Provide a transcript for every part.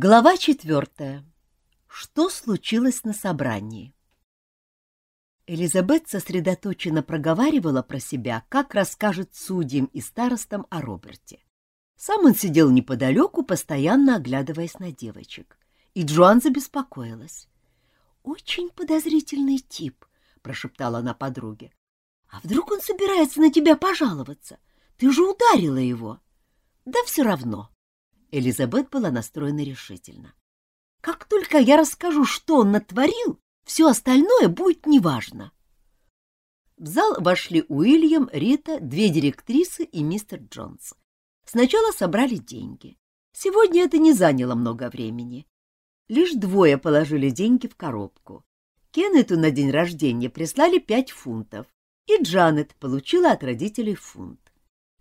Глава четвертая. Что случилось на собрании? Элизабет сосредоточенно проговаривала про себя, как расскажет судьям и старостам о Роберте. Сам он сидел неподалеку, постоянно оглядываясь на девочек. И Джоан забеспокоилась. «Очень подозрительный тип», — прошептала она подруге. «А вдруг он собирается на тебя пожаловаться? Ты же ударила его». «Да все равно», Элизабет была настроена решительно. «Как только я расскажу, что он натворил, все остальное будет неважно». В зал вошли Уильям, Рита, две директрисы и мистер Джонс. Сначала собрали деньги. Сегодня это не заняло много времени. Лишь двое положили деньги в коробку. Кеннету на день рождения прислали пять фунтов, и Джанет получила от родителей фунт.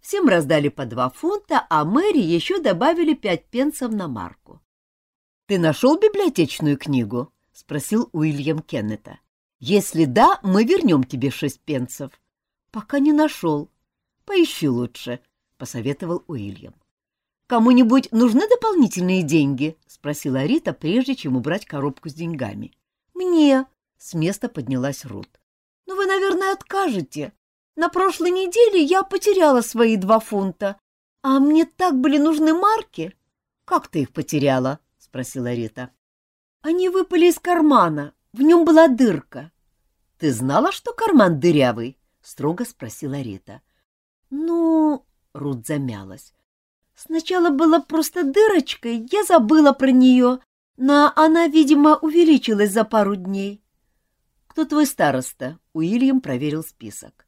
Всем раздали по два фунта, а Мэри еще добавили пять пенсов на марку. — Ты нашел библиотечную книгу? — спросил Уильям Кеннета. — Если да, мы вернем тебе шесть пенсов. — Пока не нашел. — Поищи лучше, — посоветовал Уильям. — Кому-нибудь нужны дополнительные деньги? — спросила Рита, прежде чем убрать коробку с деньгами. — Мне, — с места поднялась Рут. — Ну, вы, наверное, откажете. На прошлой неделе я потеряла свои два фунта, а мне так были нужны марки. — Как ты их потеряла? — спросила Рита. — Они выпали из кармана, в нем была дырка. — Ты знала, что карман дырявый? — строго спросила Рита. — Ну, — Рут замялась. — Сначала была просто дырочкой, я забыла про нее, но она, видимо, увеличилась за пару дней. — Кто твой староста? — Уильям проверил список.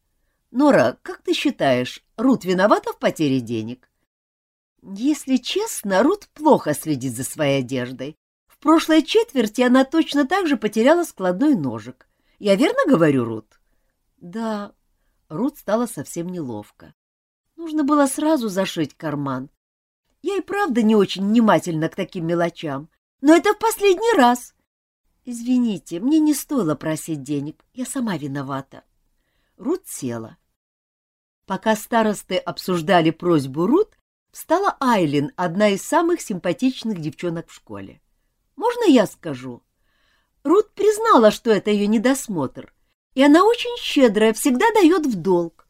Нора, как ты считаешь, Рут виновата в потере денег? Если честно, Рут плохо следит за своей одеждой. В прошлой четверти она точно так же потеряла складной ножик. Я верно говорю, Рут? Да. Рут стала совсем неловко. Нужно было сразу зашить карман. Я и правда не очень внимательна к таким мелочам. Но это в последний раз. Извините, мне не стоило просить денег. Я сама виновата. Рут села. Пока старосты обсуждали просьбу Рут, встала Айлин, одна из самых симпатичных девчонок в школе. «Можно я скажу?» Рут признала, что это ее недосмотр, и она очень щедрая, всегда дает в долг.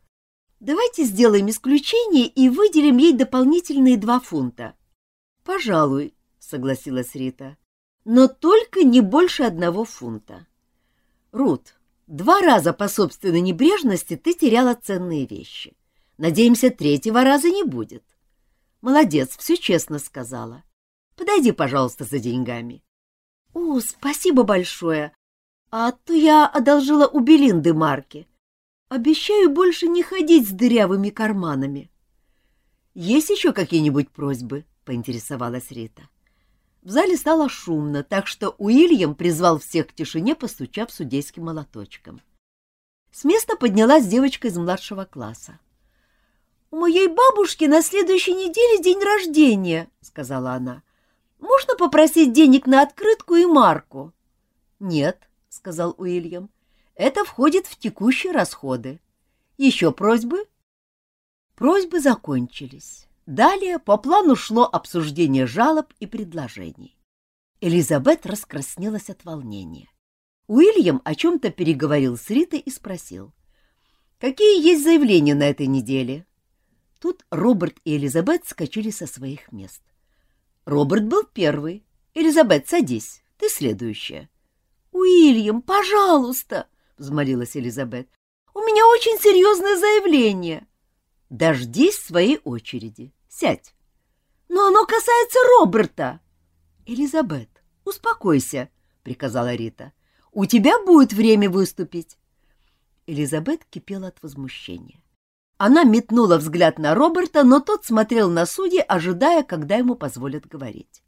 Давайте сделаем исключение и выделим ей дополнительные два фунта. — Пожалуй, — согласилась Рита, — но только не больше одного фунта. — Рут, Два раза по собственной небрежности ты теряла ценные вещи. Надеемся, третьего раза не будет. Молодец, все честно сказала. Подойди, пожалуйста, за деньгами. — О, спасибо большое. А то я одолжила у Белинды марки. Обещаю больше не ходить с дырявыми карманами. — Есть еще какие-нибудь просьбы? — поинтересовалась Рита. — в зале стало шумно, так что Уильям призвал всех к тишине, постучав судейским молоточком. С места поднялась девочка из младшего класса. — У моей бабушки на следующей неделе день рождения, — сказала она. — Можно попросить денег на открытку и марку? — Нет, — сказал Уильям. — Это входит в текущие расходы. Еще просьбы? Просьбы закончились. Далее по плану шло обсуждение жалоб и предложений. Элизабет раскраснелась от волнения. Уильям о чем-то переговорил с Ритой и спросил. «Какие есть заявления на этой неделе?» Тут Роберт и Элизабет скачали со своих мест. Роберт был первый. «Элизабет, садись, ты следующая». «Уильям, пожалуйста!» — взмолилась Элизабет. «У меня очень серьезное заявление». «Дождись своей очереди. Сядь. Но оно касается Роберта. Элизабет, успокойся, приказала Рита. У тебя будет время выступить. Элизабет кипела от возмущения. Она метнула взгляд на Роберта, но тот смотрел на судьи, ожидая, когда ему позволят говорить.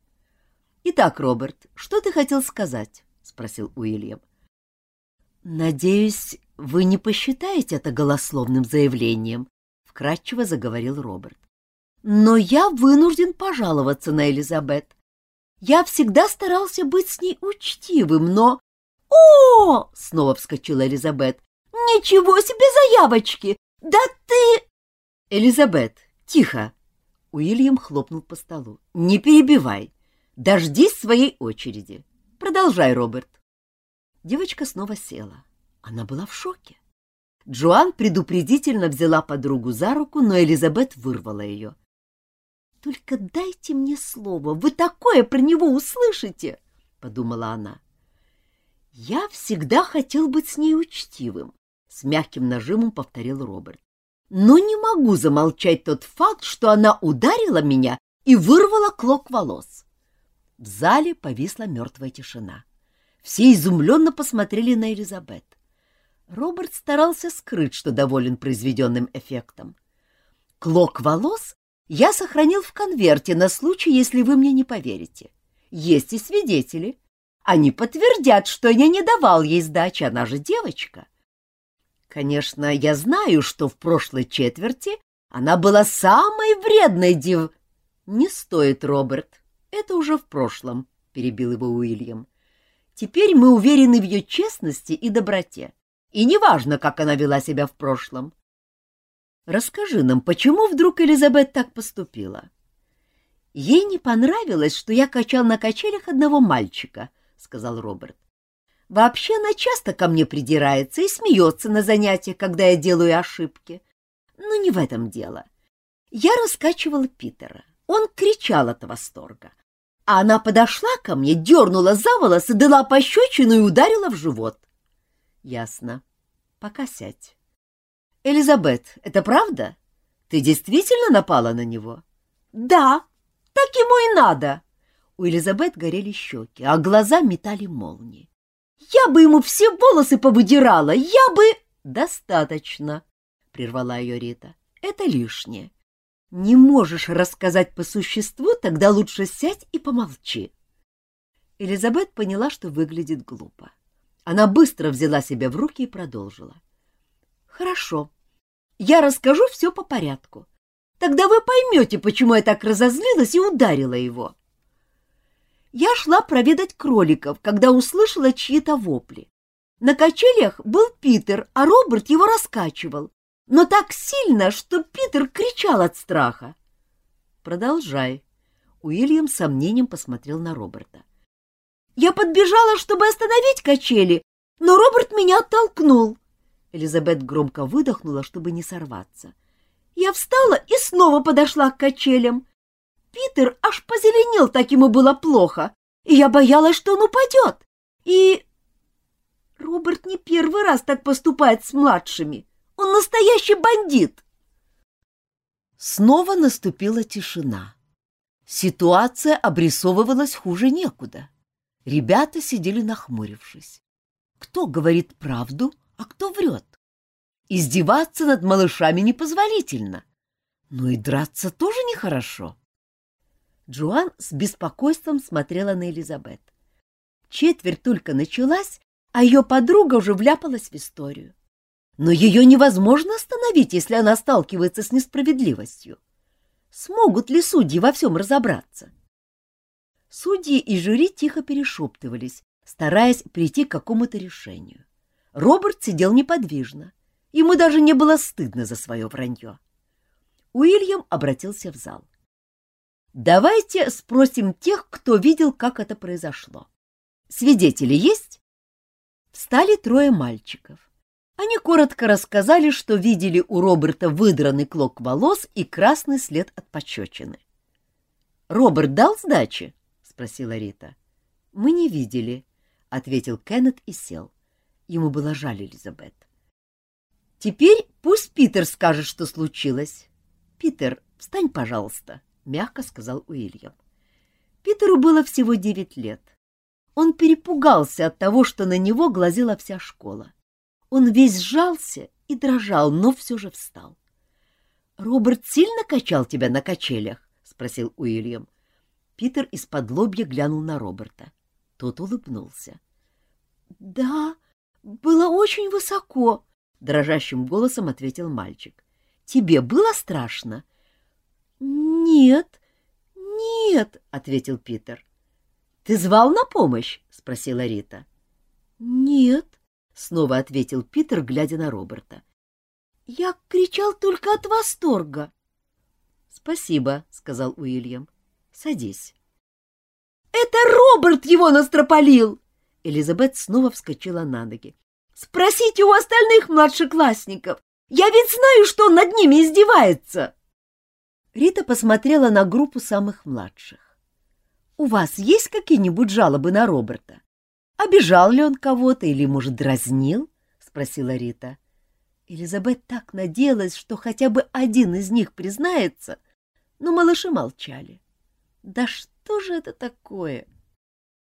«Итак, Роберт, что ты хотел сказать?» — спросил Уильям. «Надеюсь, вы не посчитаете это голословным заявлением», — вкратчиво заговорил Роберт. Но я вынужден пожаловаться на Элизабет. Я всегда старался быть с ней учтивым, но... «О!» — снова вскочила Элизабет. «Ничего себе заявочки! Да ты...» «Элизабет, тихо!» Уильям хлопнул по столу. «Не перебивай. Дождись своей очереди. Продолжай, Роберт. Девочка снова села. Она была в шоке. Джоан предупредительно взяла подругу за руку, но Элизабет вырвала ее. — Только дайте мне слово, вы такое про него услышите, — подумала она. — Я всегда хотел быть с ней учтивым, — с мягким нажимом повторил Роберт. — Но не могу замолчать тот факт, что она ударила меня и вырвала клок волос. В зале повисла мертвая тишина. Все изумленно посмотрели на Элизабет. Роберт старался скрыть, что доволен произведенным эффектом. Клок волос я сохранил в конверте на случай, если вы мне не поверите. Есть и свидетели. Они подтвердят, что я не давал ей сдачи, она же девочка. Конечно, я знаю, что в прошлой четверти она была самой вредной дев... Не стоит, Роберт, это уже в прошлом, — перебил его Уильям. Теперь мы уверены в ее честности и доброте. И неважно, как она вела себя в прошлом. Расскажи нам, почему вдруг Элизабет так поступила? Ей не понравилось, что я качал на качелях одного мальчика, сказал Роберт. Вообще она часто ко мне придирается и смеется на занятиях, когда я делаю ошибки. Но не в этом дело. Я раскачивал Питера. Он кричал от восторга. А она подошла ко мне, дернула за волосы, дала пощечину и ударила в живот. Ясно. Пока сядь. Элизабет, это правда? Ты действительно напала на него? Да, так ему и надо. У Элизабет горели щеки, а глаза метали молнии. Я бы ему все волосы повыдирала, я бы... Достаточно, прервала ее Рита. Это лишнее. Не можешь рассказать по существу, тогда лучше сядь и помолчи. Элизабет поняла, что выглядит глупо. Она быстро взяла себя в руки и продолжила. Хорошо. Я расскажу все по порядку. Тогда вы поймете, почему я так разозлилась и ударила его. Я шла проведать кроликов, когда услышала чьи-то вопли. На качелях был Питер, а Роберт его раскачивал, но так сильно, что Питер кричал от страха. Продолжай. Уильям с сомнением посмотрел на Роберта. Я подбежала, чтобы остановить качели, но Роберт меня оттолкнул. Элизабет громко выдохнула, чтобы не сорваться. Я встала и снова подошла к качелям. Питер аж позеленел, так ему было плохо, и я боялась, что он упадет. И... Роберт не первый раз так поступает с младшими. Он настоящий бандит. Снова наступила тишина. Ситуация обрисовывалась хуже некуда. Ребята сидели нахмурившись. Кто говорит правду, а кто врет? Издеваться над малышами непозволительно, но и драться тоже нехорошо. Джоан с беспокойством смотрела на Элизабет. Четверть только началась, а ее подруга уже вляпалась в историю. Но ее невозможно остановить, если она сталкивается с несправедливостью. Смогут ли судьи во всем разобраться? Судьи и жюри тихо перешептывались, стараясь прийти к какому-то решению. Роберт сидел неподвижно. Ему даже не было стыдно за свое вранье. Уильям обратился в зал. «Давайте спросим тех, кто видел, как это произошло. Свидетели есть?» Встали трое мальчиков. Они коротко рассказали, что видели у Роберта выдранный клок волос и красный след от пощечины. «Роберт дал сдачи?» спросила Рита. Мы не видели, ответил Кеннет и сел. Ему было жаль Элизабет. Теперь пусть Питер скажет, что случилось. Питер, встань, пожалуйста, мягко сказал Уильям. Питеру было всего девять лет. Он перепугался от того, что на него глазела вся школа. Он весь сжался и дрожал, но все же встал. — Роберт сильно качал тебя на качелях? — спросил Уильям. Питер из-под лобья глянул на Роберта. Тот улыбнулся. — Да, было очень высоко, — дрожащим голосом ответил мальчик. — Тебе было страшно? — Нет, нет, — ответил Питер. — Ты звал на помощь? — спросила Рита. — Нет, — снова ответил Питер, глядя на Роберта. — Я кричал только от восторга. — Спасибо, — сказал Уильям. Садись. Это Роберт его настропалил! Элизабет снова вскочила на ноги. Спросите у остальных младшеклассников. Я ведь знаю, что он над ними издевается. Рита посмотрела на группу самых младших. У вас есть какие-нибудь жалобы на Роберта? Обижал ли он кого-то или, может, дразнил? спросила Рита. Элизабет так надеялась, что хотя бы один из них признается, но малыши молчали. Да что же это такое? —